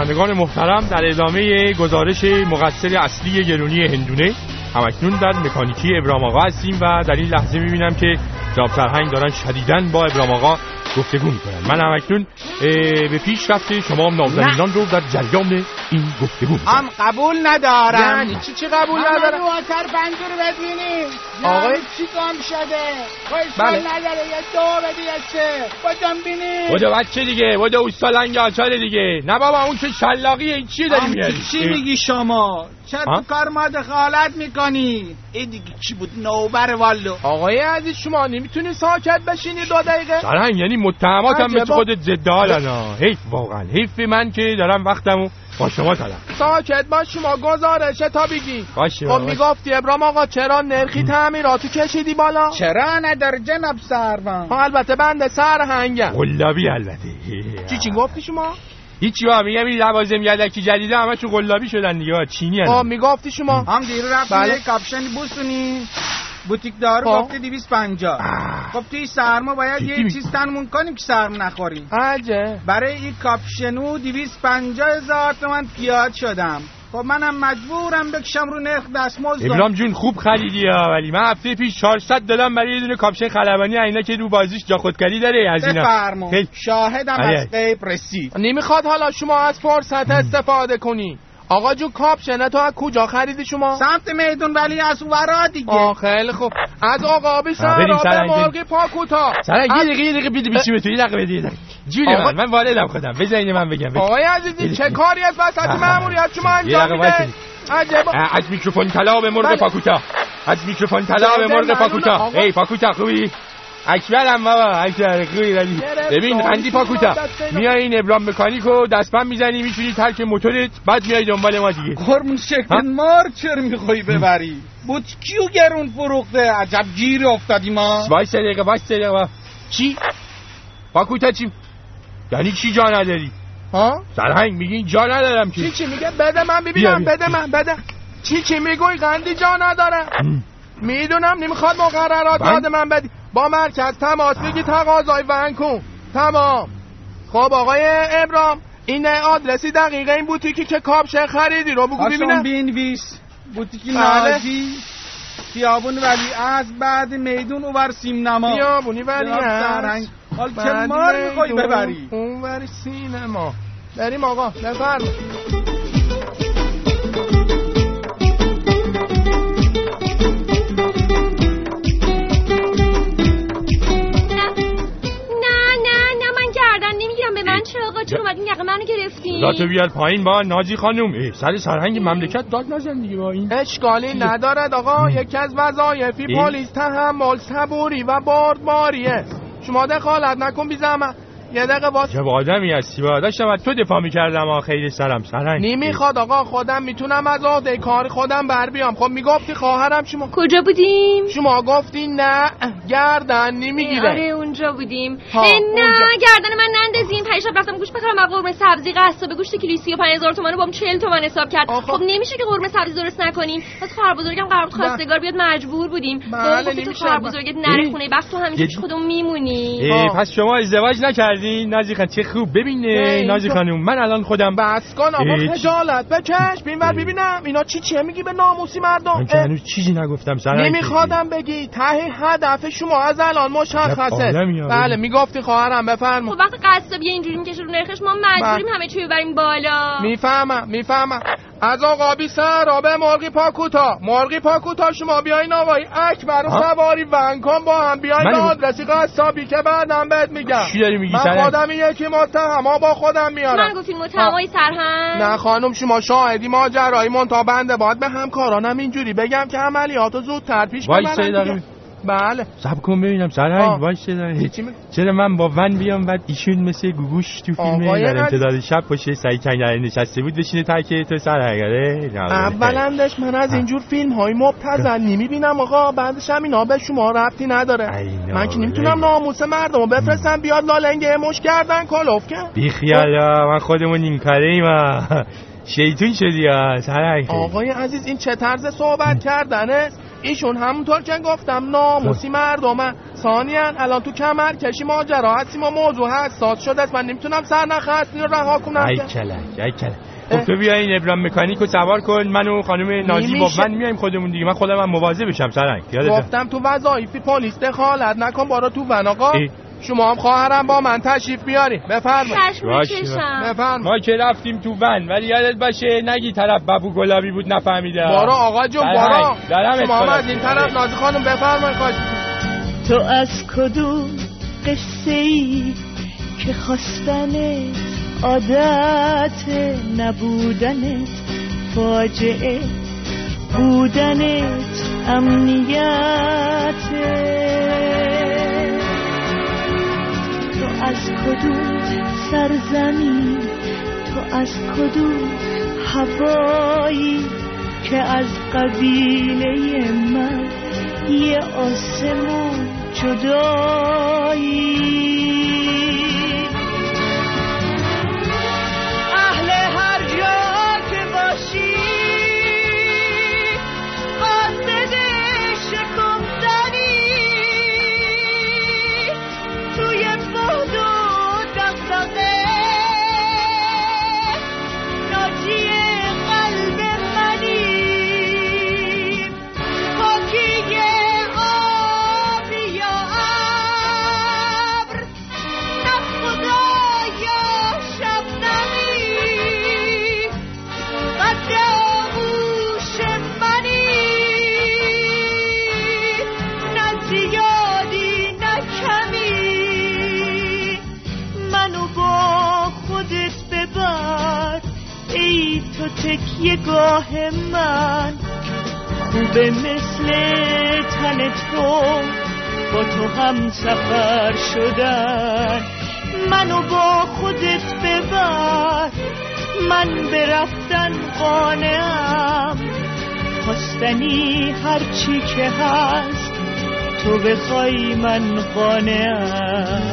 شنوندگان محترم در ادامه گزارش مقصر اصلی گرونی هندونه همکنون در مکانیکی ابرام آقا هستیم و در این لحظه می‌بینم که جاب سرهنگ دارن شدیدن با ابرام آقا گفتگو می‌کنن. من همکنون به پیش رفته. شما نازنینان رو در جریان این گفتگو. هم قبول ندارم. یعنی چی چی قبول ندارم؟ واتر پنجور بدینی آقای چی کام شده؟ بله. نداره. یه دو بدی یه سه بادم بینی بوده بچه دیگه بوده اوستالنگ آچاره دیگه. نه بابا اون که شلاقیه این چی داری میاری چی میگی شما؟ چرا کار ما دخالت می‌کنی؟ این دیگه چی بود؟ نوبر والو. آقای عزیز شما نمی‌تونی ساکت بشینی دو دقیقه؟ سرهنگ یعنی متهماتم مثل خودت ضد حالن ها. حیف واقعا. حیف من که دارم وقتمو با شما تلف ساکت باش شما گزارشه تا بگی. باشه خب. می‌گفتی ابرام آقا چرا نرخی تعمیراتو کشیدی بالا؟ چرا نداره جناب سروان؟ خب البته بنده سرهنگم قلابی البته. چی چی گفتی شما؟ هیچی ها میگم این لوازم یدکی جدیده همه چون قلابی شدن دیگه. چینی خب هن. می‌گفتی شما؟ هم دیر رفت بله. یه کاپشن بوسونی. بوتیک دارو خب. گفته دیویس پنجا خب توی سرما باید یه؟ چیز تنمون کنیم که سرما نخوریم. عجه برای این کاپشنو دیویس پنجا هزار تومن پیاد شدم. خب منم مجبورم بکشم رو نرخ دستمزد. ابرام جون خوب خریدی ها ولی من هفته پیش 400 دادم برای یه دونه کاپشن خلبانی. عینا که رو بازیش جا خودکاری داره از اینا. بفرما. خیلی- شاهدم آره. از غیب رسید. نمی‌خواد حالا شما از فرصت استفاده کنی. آقا جو کاپشنه تو از کجا خریدی شما سمت میدون ولی از ورا دیگه آه خیلی خوب از آقا بی آه، بریم سر سرنگ، به بریم. مرغی پاکوتا سرنگ یه دقیقه یه دقیقه بیدی تو یه دقیقه بدی. جون آقا- من من والدم خودم بذارین من بگم بگم. آقای عزیزی چه کاری از وسط. ماموریت شما انجام میده. عجب از میکروفون طلا به مرغ بله. پاکوتا از میکروفون طلا به مرغ پاکوتا. ای پاکوتا خوبی اکبرم بابا اکبر خوبی گرفت. ببین قندی پاکوتا. میای این ابرام مکانیکو دستپن می‌زنی میشونی ترک موتورت بعد میای دنبال ما دیگه. قرمون شکل؟ مار چرا می‌خوای ببری؟ بود کیو گرون فروخته؟ عجب گیری افتادی ما. وایس دقیقه وایس دقیقه. چی؟ پاکوتا چی؟ یعنی چی جا نداری؟ ها؟ سرهنگ میگی جا ندارم که. چی چی میگه؟ بده من ببینم. بده من بده. چی چی میگوی؟ قندی جا نداره. می‌دونم نمی‌خواد مقررات بند؟ یاد من بدی. با مرکز تماس بگی تقاضای ون کن تمام. خب آقای ابرام این آدرسی دقیقه این بوتیکی که کاپشن خریدی رو بگو ببینم. بینویس. بوتیک بله. نازی خیابون ولی از بعد میدون اوور سیم نما. بیابونی ولی سرهنگ. حال چه مار می‌خوای ببری؟ اون وری سینما. بریم آقا بفرم منو گرفتی؟ ذاتو بیار پایین با نازی خانوم ای، سر سرهنگ مملکت داد نزن دیگه با این. اشکالی ندارد آقا. یکی از وظایفی؟ پلیس تحمل صبوری و بردباریه شما دخالت نکن بی زحمت. یه دقیقه باز چه آدمی هستی با. داشتم از تو دفاع می‌کردم آ خیلی سرم سرهنگ. نمی‌خواد آقا. خودم می‌تونم از عهده کار خودم بر بیام. خب می‌گفتی خواهرم شما کجا بودیم؟ شما گفتی نه گردن نمی‌گیره. آره اونجا بودیم. ها، نه اونجا. گردن من نندازین. پریشب رفتم گوش بخرم. و قرمه سبزی قصابه گوشت کیلویی 35000 تومن رو با 40 تومن حساب کرد. آخه. خب نمیشه که قرمه سبزی درست نکنیم پس خواهر بزرگم قرار بود بله. خواستگار بیاد مجبور بودیم. بله، تو. خواهر بزرگت نره خونه. بخت تو همیشه خودمون میمونی. ها. پس شما ازدواج نکردین. نازی خان چه خوب. ببین نه، اه، این نازی خانوم من الان خودم بس کن آقا خجالت بکش. بین ور ببینم. اینا چی چیه میگی به ناموسی مردم؟ من که هنوز چیزی نگفتم سرهنگ نمیخوادم بگی. ته هدف شما از الان مشخصه. ها، بله. می‌گفتی خواهرم بفرما. خب وقتی قصابی اینجوری می‌کشه رو نرخش ما مجبوریم بله. همه چی ببریم بالا. می‌فهمم می‌فهمم. از آقا بی سر به مرغی پاکوتا. مرغی پاکوتا شما بیاین آقای اکبر و؟ سواری ونکن با هم. بیاین من- آدرسی قصابی که بعدم بهت میگم. چی داری میگی؟ من خودم یکی متهم. ها با خودم من میارم گفتین متهمای سرهنگ. نه خانم شما شاهدی ماجرای منتا بنده باید به همکارانم اینجوری بگم که عملیاتو زودتر پیش ببرن. بله. سب کن ببینم. سرهنگ می- چرا من با ون بیام؟ بعد ایشون مثل گوگوش تو فیلم در. امتداد شب پشت سعی کنگره نشسته بود. بشینه تکه تو سرهنگ آره نه، اولندش من از اینجور فیلم های مبتزل نمی‌بینم آقا بعدش هم اینا به شما ربطی نداره. من که. نمی‌تونم ناموس مردم رو بفرستم بیاد لالنگه مش کردن کلوف کرد بی خیالا من خودمون این کاره ایم شیطون شدی. سرهنگ آقای عزیز این چه طرز صحبت کردنه؟ ایشون همونطور که گفتم ناموسی مردمه ثانیا الان تو کمر کشی ماجرا هستیم و موضوع حساس شده است. من نمی‌تونم سر نخست. رو رها کنم. ای. کلک ای کلک. خب تو بیا این ابرام مکانیک رو سوار کن. من و خانم نازی با. من میایم خودمون دیگه. من خودم هم مواظب بشم سرنگ. گفتم تو وظایفی پلیس دخالت نکن. بارا تو ون آقا. ای. شما هم خواهرم با من تشریف بیاریم بفرمایید. ما که رفتیم تو ون ولی یادت باشه نگی طرف بابو گلابی بود نفهمیده بارا آقا جون بارا شما هم از این طرف. نازی خانم بفرمایید خواهش تو از کدوم قصه ای که خواستنت عادت نبودنت فاجعه بودنت امنیته از کدوم سرزمین؟ تو از کدوم هوایی که از قبیله من یه آسمون جدایی؟ تو تکیه گاه من. خوبه مثل تن تو. با تو هم سفر شدن. منو با خودت ببر. من برفتن قانعم. خواستنی هرچی که هست تو بخوای من قانعم.